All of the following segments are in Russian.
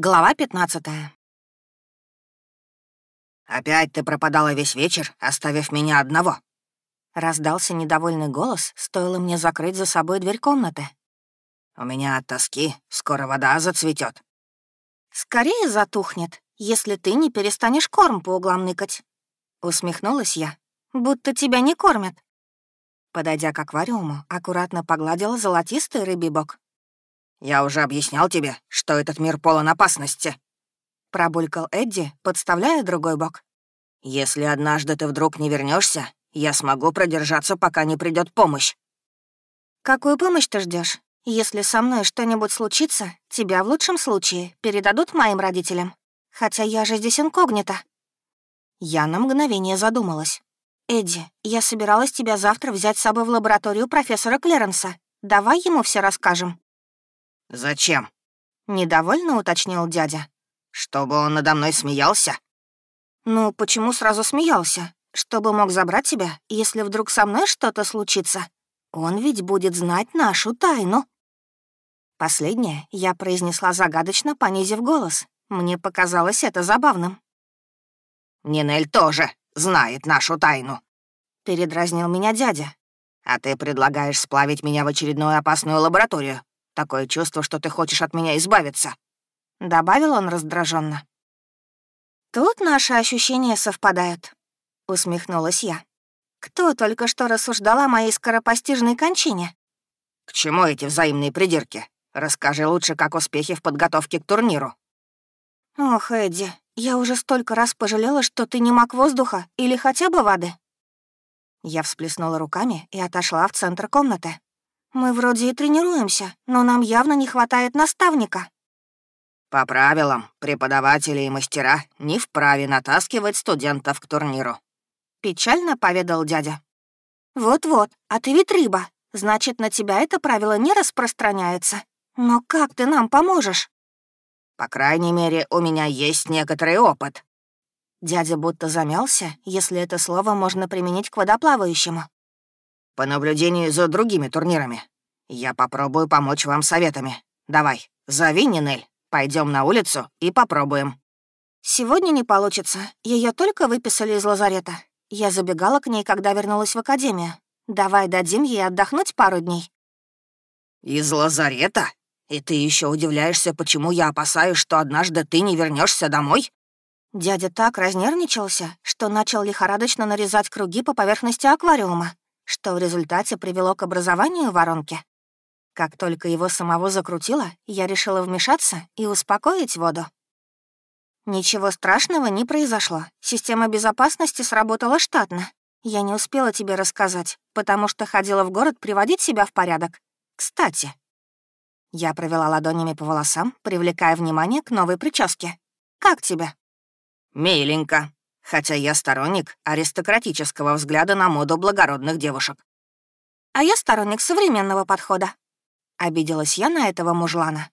Глава 15 «Опять ты пропадала весь вечер, оставив меня одного?» Раздался недовольный голос, стоило мне закрыть за собой дверь комнаты. «У меня от тоски скоро вода зацветет. «Скорее затухнет, если ты не перестанешь корм по углам ныкать». Усмехнулась я, будто тебя не кормят. Подойдя к аквариуму, аккуратно погладила золотистый рыбий бок. «Я уже объяснял тебе, что этот мир полон опасности», — пробулькал Эдди, подставляя другой бок. «Если однажды ты вдруг не вернешься, я смогу продержаться, пока не придет помощь». «Какую помощь ты ждешь? Если со мной что-нибудь случится, тебя в лучшем случае передадут моим родителям. Хотя я же здесь инкогнито». Я на мгновение задумалась. «Эдди, я собиралась тебя завтра взять с собой в лабораторию профессора Клеренса. Давай ему все расскажем». «Зачем?» — недовольно уточнил дядя. «Чтобы он надо мной смеялся?» «Ну, почему сразу смеялся? Чтобы мог забрать тебя, если вдруг со мной что-то случится. Он ведь будет знать нашу тайну». Последнее я произнесла загадочно, понизив голос. Мне показалось это забавным. «Нинель тоже знает нашу тайну», — передразнил меня дядя. «А ты предлагаешь сплавить меня в очередную опасную лабораторию. Такое чувство, что ты хочешь от меня избавиться», — добавил он раздраженно. «Тут наши ощущения совпадают», — усмехнулась я. «Кто только что рассуждал о моей скоропостижной кончине?» «К чему эти взаимные придирки? Расскажи лучше, как успехи в подготовке к турниру». «Ох, Эдди, я уже столько раз пожалела, что ты не маг воздуха или хотя бы воды». Я всплеснула руками и отошла в центр комнаты. Мы вроде и тренируемся, но нам явно не хватает наставника». «По правилам, преподаватели и мастера не вправе натаскивать студентов к турниру», — печально поведал дядя. «Вот-вот, а ты ведь рыба, значит, на тебя это правило не распространяется. Но как ты нам поможешь?» «По крайней мере, у меня есть некоторый опыт». Дядя будто замялся, если это слово можно применить к водоплавающему по наблюдению за другими турнирами. Я попробую помочь вам советами. Давай, зови Нинель, пойдем на улицу и попробуем». «Сегодня не получится. Ее только выписали из лазарета. Я забегала к ней, когда вернулась в академию. Давай дадим ей отдохнуть пару дней». «Из лазарета? И ты еще удивляешься, почему я опасаюсь, что однажды ты не вернешься домой?» Дядя так разнервничался, что начал лихорадочно нарезать круги по поверхности аквариума, что в результате привело к образованию воронки. Как только его самого закрутило, я решила вмешаться и успокоить воду. Ничего страшного не произошло. Система безопасности сработала штатно. Я не успела тебе рассказать, потому что ходила в город приводить себя в порядок. Кстати. Я провела ладонями по волосам, привлекая внимание к новой прическе. Как тебе? «Миленько», хотя я сторонник аристократического взгляда на моду благородных девушек. А я сторонник современного подхода. Обиделась я на этого мужлана.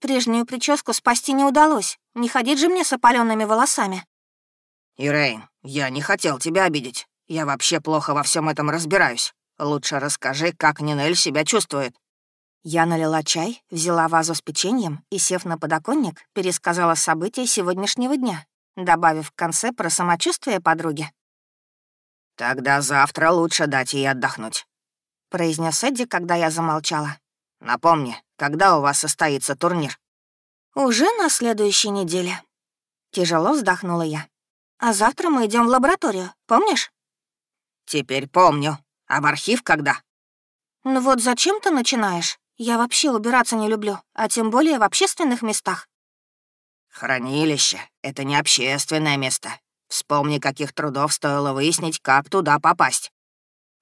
Прежнюю прическу спасти не удалось. Не ходить же мне с опаленными волосами. Ирейн, я не хотел тебя обидеть. Я вообще плохо во всем этом разбираюсь. Лучше расскажи, как Нинель себя чувствует. Я налила чай, взяла вазу с печеньем и, сев на подоконник, пересказала события сегодняшнего дня добавив в конце про самочувствие подруги. «Тогда завтра лучше дать ей отдохнуть», — произнес Эдди, когда я замолчала. «Напомни, когда у вас состоится турнир?» «Уже на следующей неделе». Тяжело вздохнула я. «А завтра мы идем в лабораторию, помнишь?» «Теперь помню. А в архив когда?» «Ну вот зачем ты начинаешь? Я вообще убираться не люблю, а тем более в общественных местах». «Хранилище — это не общественное место. Вспомни, каких трудов стоило выяснить, как туда попасть».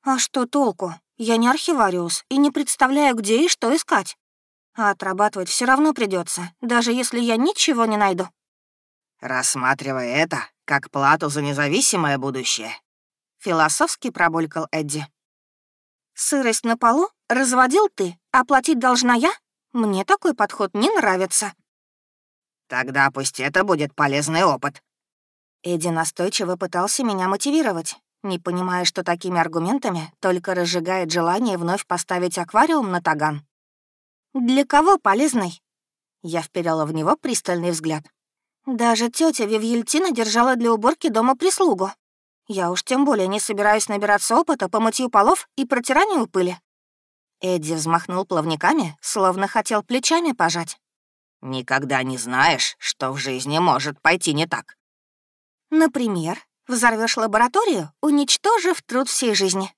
«А что толку? Я не архивариус и не представляю, где и что искать. А отрабатывать все равно придется, даже если я ничего не найду». «Рассматривая это как плату за независимое будущее», — философски пробулькал Эдди. «Сырость на полу разводил ты, а платить должна я? Мне такой подход не нравится». Тогда пусть это будет полезный опыт». Эдди настойчиво пытался меня мотивировать, не понимая, что такими аргументами только разжигает желание вновь поставить аквариум на таган. «Для кого полезный?» Я вперила в него пристальный взгляд. Даже тетя Вивьельтина держала для уборки дома прислугу. Я уж тем более не собираюсь набираться опыта по мытью полов и протиранию пыли. Эдди взмахнул плавниками, словно хотел плечами пожать. «Никогда не знаешь, что в жизни может пойти не так». «Например, взорвешь лабораторию, уничтожив труд всей жизни».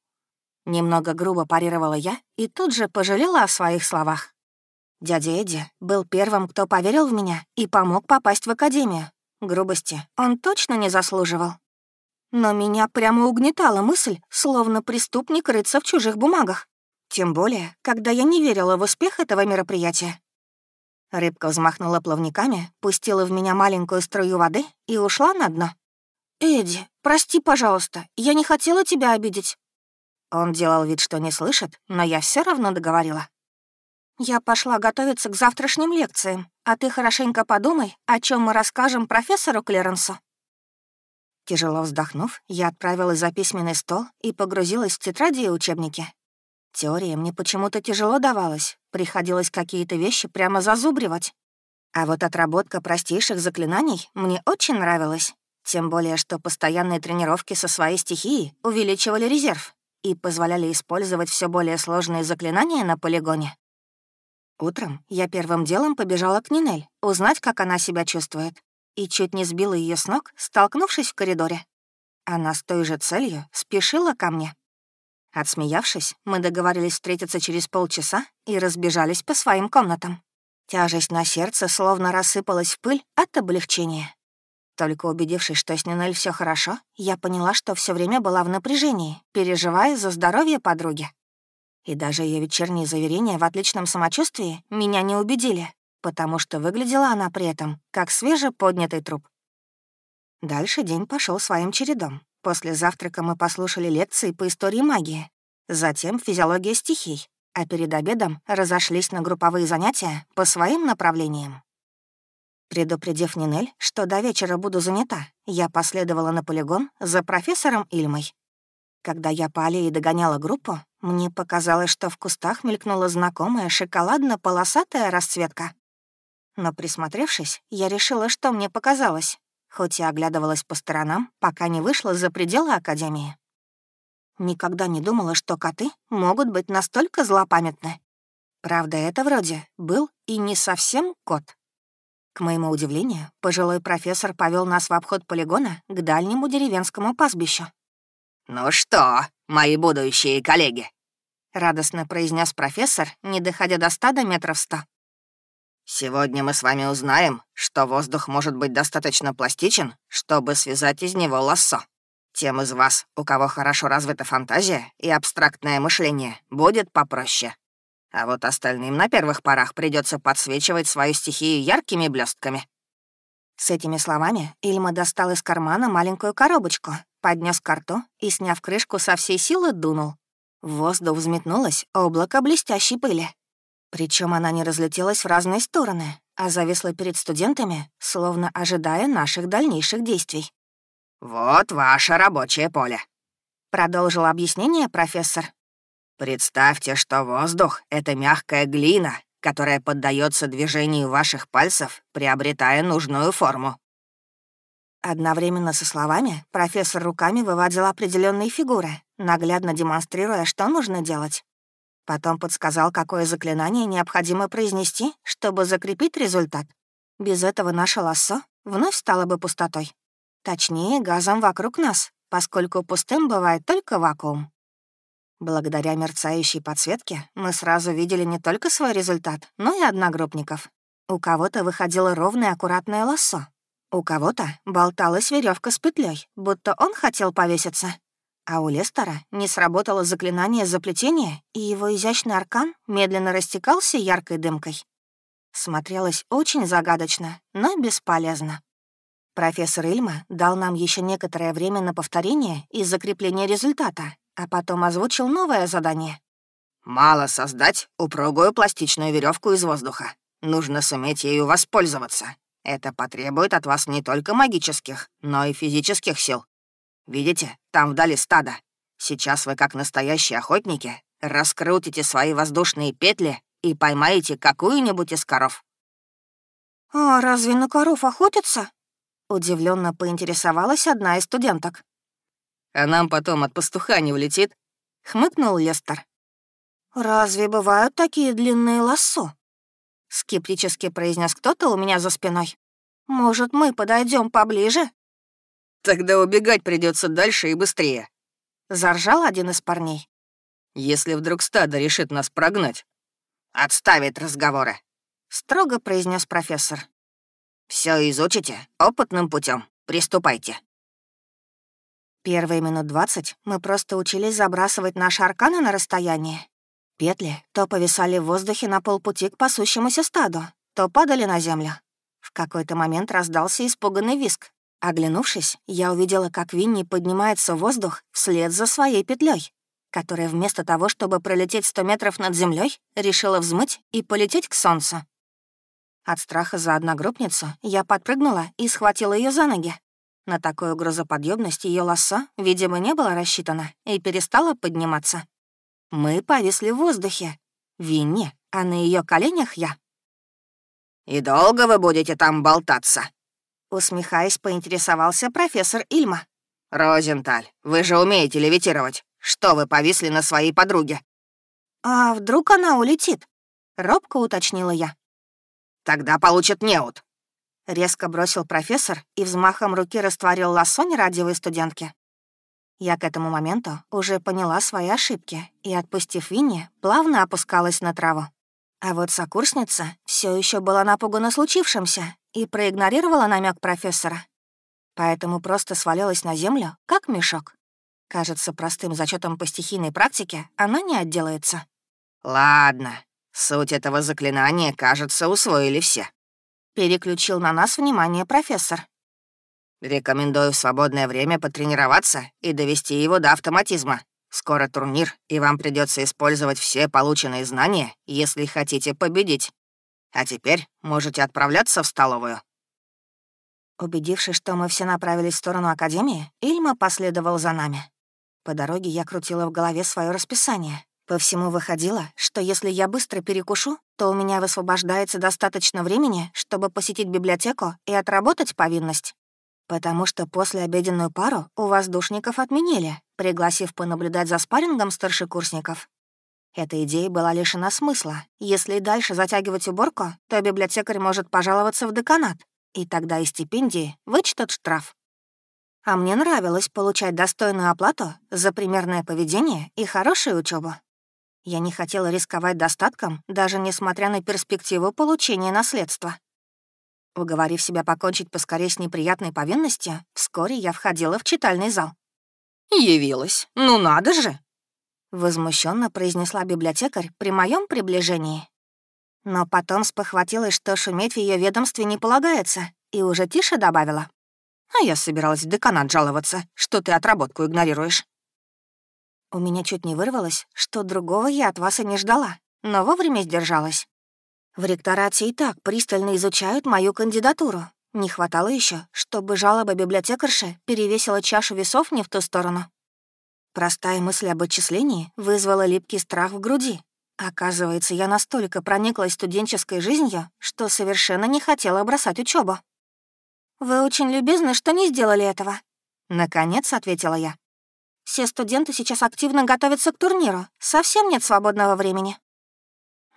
Немного грубо парировала я и тут же пожалела о своих словах. Дядя Эдди был первым, кто поверил в меня и помог попасть в академию. Грубости он точно не заслуживал. Но меня прямо угнетала мысль, словно преступник рыться в чужих бумагах. Тем более, когда я не верила в успех этого мероприятия. Рыбка взмахнула плавниками, пустила в меня маленькую струю воды и ушла на дно. «Эдди, прости, пожалуйста, я не хотела тебя обидеть». Он делал вид, что не слышит, но я все равно договорила. «Я пошла готовиться к завтрашним лекциям, а ты хорошенько подумай, о чем мы расскажем профессору Клеренсу». Тяжело вздохнув, я отправилась за письменный стол и погрузилась в тетради и учебники. Теория мне почему-то тяжело давалась, приходилось какие-то вещи прямо зазубривать. А вот отработка простейших заклинаний мне очень нравилась, тем более что постоянные тренировки со своей стихией увеличивали резерв и позволяли использовать все более сложные заклинания на полигоне. Утром я первым делом побежала к Нинель, узнать, как она себя чувствует, и чуть не сбила ее с ног, столкнувшись в коридоре. Она с той же целью спешила ко мне. Отсмеявшись, мы договорились встретиться через полчаса и разбежались по своим комнатам. Тяжесть на сердце словно рассыпалась в пыль от облегчения. Только убедившись, что с Нинель все хорошо, я поняла, что все время была в напряжении, переживая за здоровье подруги. И даже ее вечерние заверения в отличном самочувствии меня не убедили, потому что выглядела она при этом как свежеподнятый труп. Дальше день пошел своим чередом. После завтрака мы послушали лекции по истории магии, затем физиология стихий, а перед обедом разошлись на групповые занятия по своим направлениям. Предупредив Нинель, что до вечера буду занята, я последовала на полигон за профессором Ильмой. Когда я по аллее догоняла группу, мне показалось, что в кустах мелькнула знакомая шоколадно-полосатая расцветка. Но присмотревшись, я решила, что мне показалось хоть и оглядывалась по сторонам, пока не вышла за пределы Академии. Никогда не думала, что коты могут быть настолько злопамятны. Правда, это вроде был и не совсем кот. К моему удивлению, пожилой профессор повел нас в обход полигона к дальнему деревенскому пастбищу. «Ну что, мои будущие коллеги?» — радостно произнес профессор, не доходя до стада метров ста. Сегодня мы с вами узнаем, что воздух может быть достаточно пластичен, чтобы связать из него лассо. Тем из вас, у кого хорошо развита фантазия и абстрактное мышление, будет попроще. А вот остальным на первых порах придется подсвечивать свою стихию яркими блестками. С этими словами Ильма достал из кармана маленькую коробочку, поднес к рту и, сняв крышку, со всей силы дунул. В воздух взметнулось облако блестящей пыли. Причем она не разлетелась в разные стороны, а зависла перед студентами, словно ожидая наших дальнейших действий. «Вот ваше рабочее поле», — продолжил объяснение профессор. «Представьте, что воздух — это мягкая глина, которая поддается движению ваших пальцев, приобретая нужную форму». Одновременно со словами профессор руками выводил определенные фигуры, наглядно демонстрируя, что нужно делать. Потом подсказал, какое заклинание необходимо произнести, чтобы закрепить результат. Без этого наше лассо вновь стало бы пустотой. Точнее, газом вокруг нас, поскольку пустым бывает только вакуум. Благодаря мерцающей подсветке мы сразу видели не только свой результат, но и одногруппников. У кого-то выходило ровное аккуратное лассо, у кого-то болталась веревка с петлей, будто он хотел повеситься. А у Лестера не сработало заклинание заплетения, и его изящный аркан медленно растекался яркой дымкой. Смотрелось очень загадочно, но бесполезно. Профессор Ильма дал нам еще некоторое время на повторение и закрепление результата, а потом озвучил новое задание. «Мало создать упругую пластичную веревку из воздуха. Нужно суметь ею воспользоваться. Это потребует от вас не только магических, но и физических сил. Видите, там вдали стадо. Сейчас вы, как настоящие охотники, раскрутите свои воздушные петли и поймаете какую-нибудь из коров. «А разве на коров охотятся?» Удивленно поинтересовалась одна из студенток. «А нам потом от пастуха не улетит?» — хмыкнул Лестер. «Разве бывают такие длинные лассо?» — скептически произнес кто-то у меня за спиной. «Может, мы подойдем поближе?» «Тогда убегать придется дальше и быстрее», — заржал один из парней. «Если вдруг стадо решит нас прогнать». «Отставить разговоры», — строго произнес профессор. Все изучите опытным путем. Приступайте». Первые минут двадцать мы просто учились забрасывать наши арканы на расстояние. Петли то повисали в воздухе на полпути к пасущемуся стаду, то падали на землю. В какой-то момент раздался испуганный виск. Оглянувшись, я увидела, как Винни поднимается в воздух вслед за своей петлей, которая вместо того, чтобы пролететь сто метров над землей, решила взмыть и полететь к солнцу. От страха за одногруппницу я подпрыгнула и схватила ее за ноги. На такую грузоподъемность ее лосо, видимо, не было рассчитано и перестала подниматься. Мы повисли в воздухе. Винни, а на ее коленях я. «И долго вы будете там болтаться?» Усмехаясь, поинтересовался профессор Ильма. «Розенталь, вы же умеете левитировать. Что вы повисли на своей подруге?» «А вдруг она улетит?» — робко уточнила я. Тогда получит неуд. Резко бросил профессор и взмахом руки растворил лассо нерадивой студентки. Я к этому моменту уже поняла свои ошибки и, отпустив Винни, плавно опускалась на траву. А вот сокурсница все еще была напугана случившимся и проигнорировала намек профессора. Поэтому просто свалилась на землю, как мешок. Кажется, простым зачетом по стихийной практике она не отделается. «Ладно, Суть этого заклинания, кажется, усвоили все. Переключил на нас внимание профессор. Рекомендую в свободное время потренироваться и довести его до автоматизма. Скоро турнир, и вам придется использовать все полученные знания, если хотите победить. А теперь можете отправляться в столовую. Убедившись, что мы все направились в сторону Академии, Ильма последовал за нами. По дороге я крутила в голове свое расписание. По всему выходило, что если я быстро перекушу, то у меня высвобождается достаточно времени, чтобы посетить библиотеку и отработать повинность. Потому что после обеденную пару у воздушников отменили, пригласив понаблюдать за спаррингом старшекурсников. Эта идея была лишена смысла. Если и дальше затягивать уборку, то библиотекарь может пожаловаться в деканат, и тогда из стипендии вычтут штраф. А мне нравилось получать достойную оплату за примерное поведение и хорошую учебу. Я не хотела рисковать достатком, даже несмотря на перспективу получения наследства. Уговорив себя покончить поскорее с неприятной повинностью, вскоре я входила в читальный зал. «Явилась. Ну надо же!» Возмущенно произнесла библиотекарь при моем приближении. Но потом спохватилась, что шуметь в ее ведомстве не полагается, и уже тише добавила. «А я собиралась в деканат жаловаться, что ты отработку игнорируешь». У меня чуть не вырвалось, что другого я от вас и не ждала, но вовремя сдержалась. В ректорате и так пристально изучают мою кандидатуру. Не хватало еще, чтобы жалоба библиотекарши перевесила чашу весов не в ту сторону. Простая мысль об отчислении вызвала липкий страх в груди. Оказывается, я настолько прониклась студенческой жизнью, что совершенно не хотела бросать учебу. «Вы очень любезны, что не сделали этого», — наконец ответила я. Все студенты сейчас активно готовятся к турниру. Совсем нет свободного времени.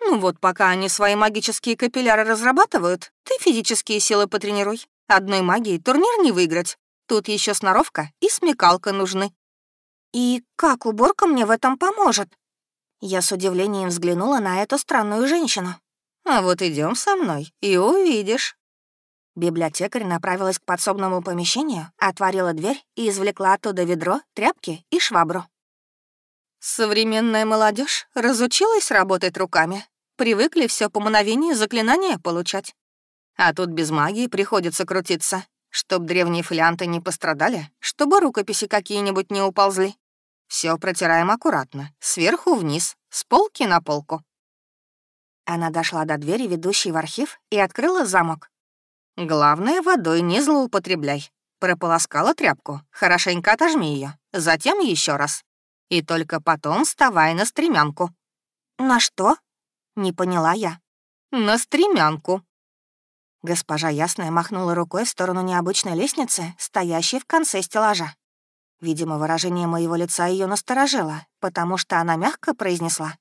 Ну вот, пока они свои магические капилляры разрабатывают, ты физические силы потренируй. Одной магией турнир не выиграть. Тут еще сноровка и смекалка нужны. И как уборка мне в этом поможет? Я с удивлением взглянула на эту странную женщину. А вот идем со мной и увидишь. Библиотекарь направилась к подсобному помещению, отворила дверь и извлекла оттуда ведро, тряпки и швабру. Современная молодежь разучилась работать руками. Привыкли все по мановению заклинания получать. А тут без магии приходится крутиться, чтоб древние фолианты не пострадали, чтобы рукописи какие-нибудь не уползли. Все протираем аккуратно, сверху вниз, с полки на полку. Она дошла до двери, ведущей в архив, и открыла замок. Главное, водой не злоупотребляй. Прополоскала тряпку, хорошенько отожми ее, затем еще раз. И только потом вставай на стремянку. На что? Не поняла я. На стремянку. Госпожа Ясная махнула рукой в сторону необычной лестницы, стоящей в конце стеллажа. Видимо, выражение моего лица ее насторожило, потому что она мягко произнесла.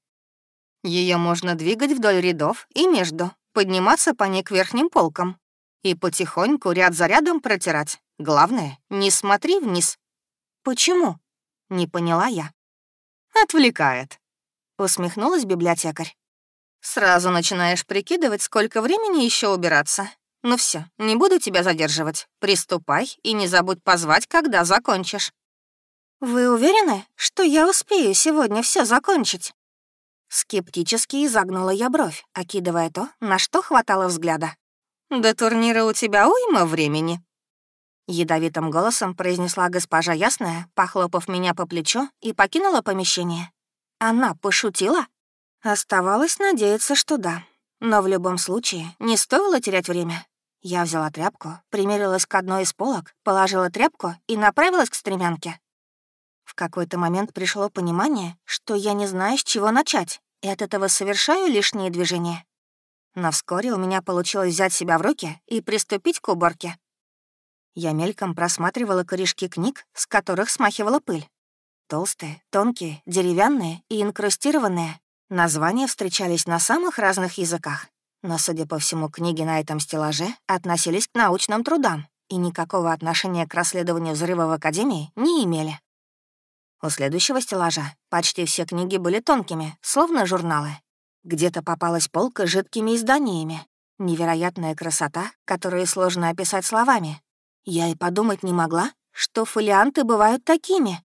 Ее можно двигать вдоль рядов и между, подниматься по ней к верхним полкам и потихоньку ряд за рядом протирать. Главное, не смотри вниз. «Почему?» — не поняла я. «Отвлекает», — усмехнулась библиотекарь. «Сразу начинаешь прикидывать, сколько времени еще убираться. Ну все, не буду тебя задерживать. Приступай и не забудь позвать, когда закончишь». «Вы уверены, что я успею сегодня все закончить?» Скептически изогнула я бровь, окидывая то, на что хватало взгляда. «До турнира у тебя уйма времени», Ядовитым голосом произнесла госпожа Ясная, похлопав меня по плечу и покинула помещение. Она пошутила? Оставалось надеяться, что да. Но в любом случае не стоило терять время. Я взяла тряпку, примерилась к одной из полок, положила тряпку и направилась к стремянке. В какой-то момент пришло понимание, что я не знаю, с чего начать, и от этого совершаю лишние движения. Но вскоре у меня получилось взять себя в руки и приступить к уборке. Я мельком просматривала корешки книг, с которых смахивала пыль. Толстые, тонкие, деревянные и инкрустированные. Названия встречались на самых разных языках. Но, судя по всему, книги на этом стеллаже относились к научным трудам и никакого отношения к расследованию взрыва в Академии не имели. У следующего стеллажа почти все книги были тонкими, словно журналы. Где-то попалась полка с жидкими изданиями. Невероятная красота, которую сложно описать словами, я и подумать не могла, что фолианты бывают такими.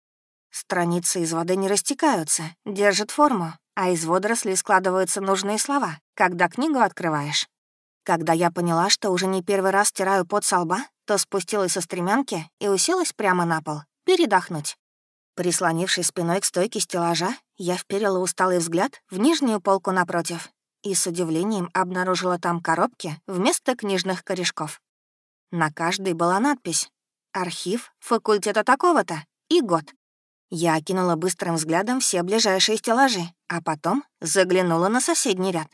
Страницы из воды не растекаются, держат форму, а из водорослей складываются нужные слова, когда книгу открываешь. Когда я поняла, что уже не первый раз стираю пот со лба, то спустилась со стремянки и уселась прямо на пол, передохнуть. Прислонившись спиной к стойке стеллажа, я вперила усталый взгляд в нижнюю полку напротив и с удивлением обнаружила там коробки вместо книжных корешков. На каждой была надпись «Архив факультета такого-то» и год. Я окинула быстрым взглядом все ближайшие стеллажи, а потом заглянула на соседний ряд.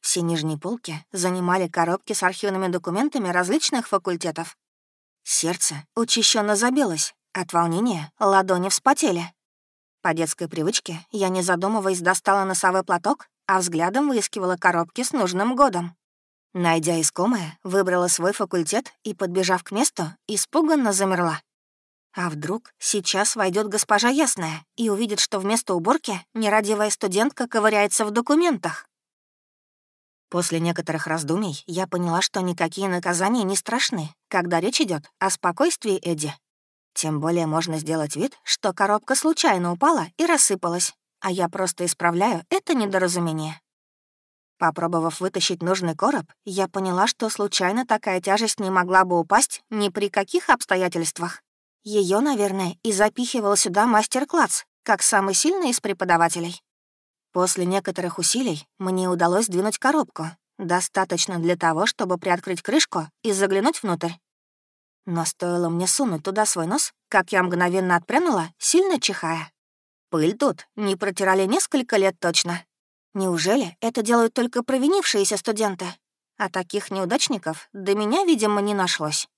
Все нижние полки занимали коробки с архивными документами различных факультетов. Сердце учащенно забилось. От волнения ладони вспотели. По детской привычке я, не задумываясь, достала носовой платок, а взглядом выискивала коробки с нужным годом. Найдя искомое, выбрала свой факультет и, подбежав к месту, испуганно замерла. А вдруг сейчас войдет госпожа Ясная и увидит, что вместо уборки нерадивая студентка ковыряется в документах? После некоторых раздумий я поняла, что никакие наказания не страшны, когда речь идет о спокойствии Эдди. Тем более можно сделать вид, что коробка случайно упала и рассыпалась, а я просто исправляю это недоразумение. Попробовав вытащить нужный короб, я поняла, что случайно такая тяжесть не могла бы упасть ни при каких обстоятельствах. Ее, наверное, и запихивал сюда мастер-класс, как самый сильный из преподавателей. После некоторых усилий мне удалось двинуть коробку, достаточно для того, чтобы приоткрыть крышку и заглянуть внутрь. Но стоило мне сунуть туда свой нос, как я мгновенно отпрянула, сильно чихая. Пыль тут не протирали несколько лет точно. Неужели это делают только провинившиеся студенты? А таких неудачников до меня, видимо, не нашлось.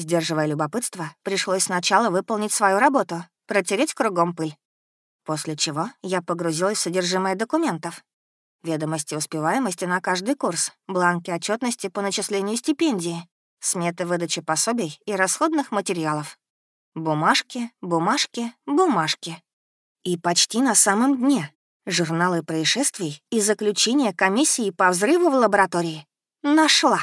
Сдерживая любопытство, пришлось сначала выполнить свою работу, протереть кругом пыль. После чего я погрузилась в содержимое документов. Ведомости успеваемости на каждый курс, бланки отчетности по начислению стипендии, сметы выдачи пособий и расходных материалов. Бумажки, бумажки, бумажки. И почти на самом дне журналы происшествий и заключение комиссии по взрыву в лаборатории. Нашла.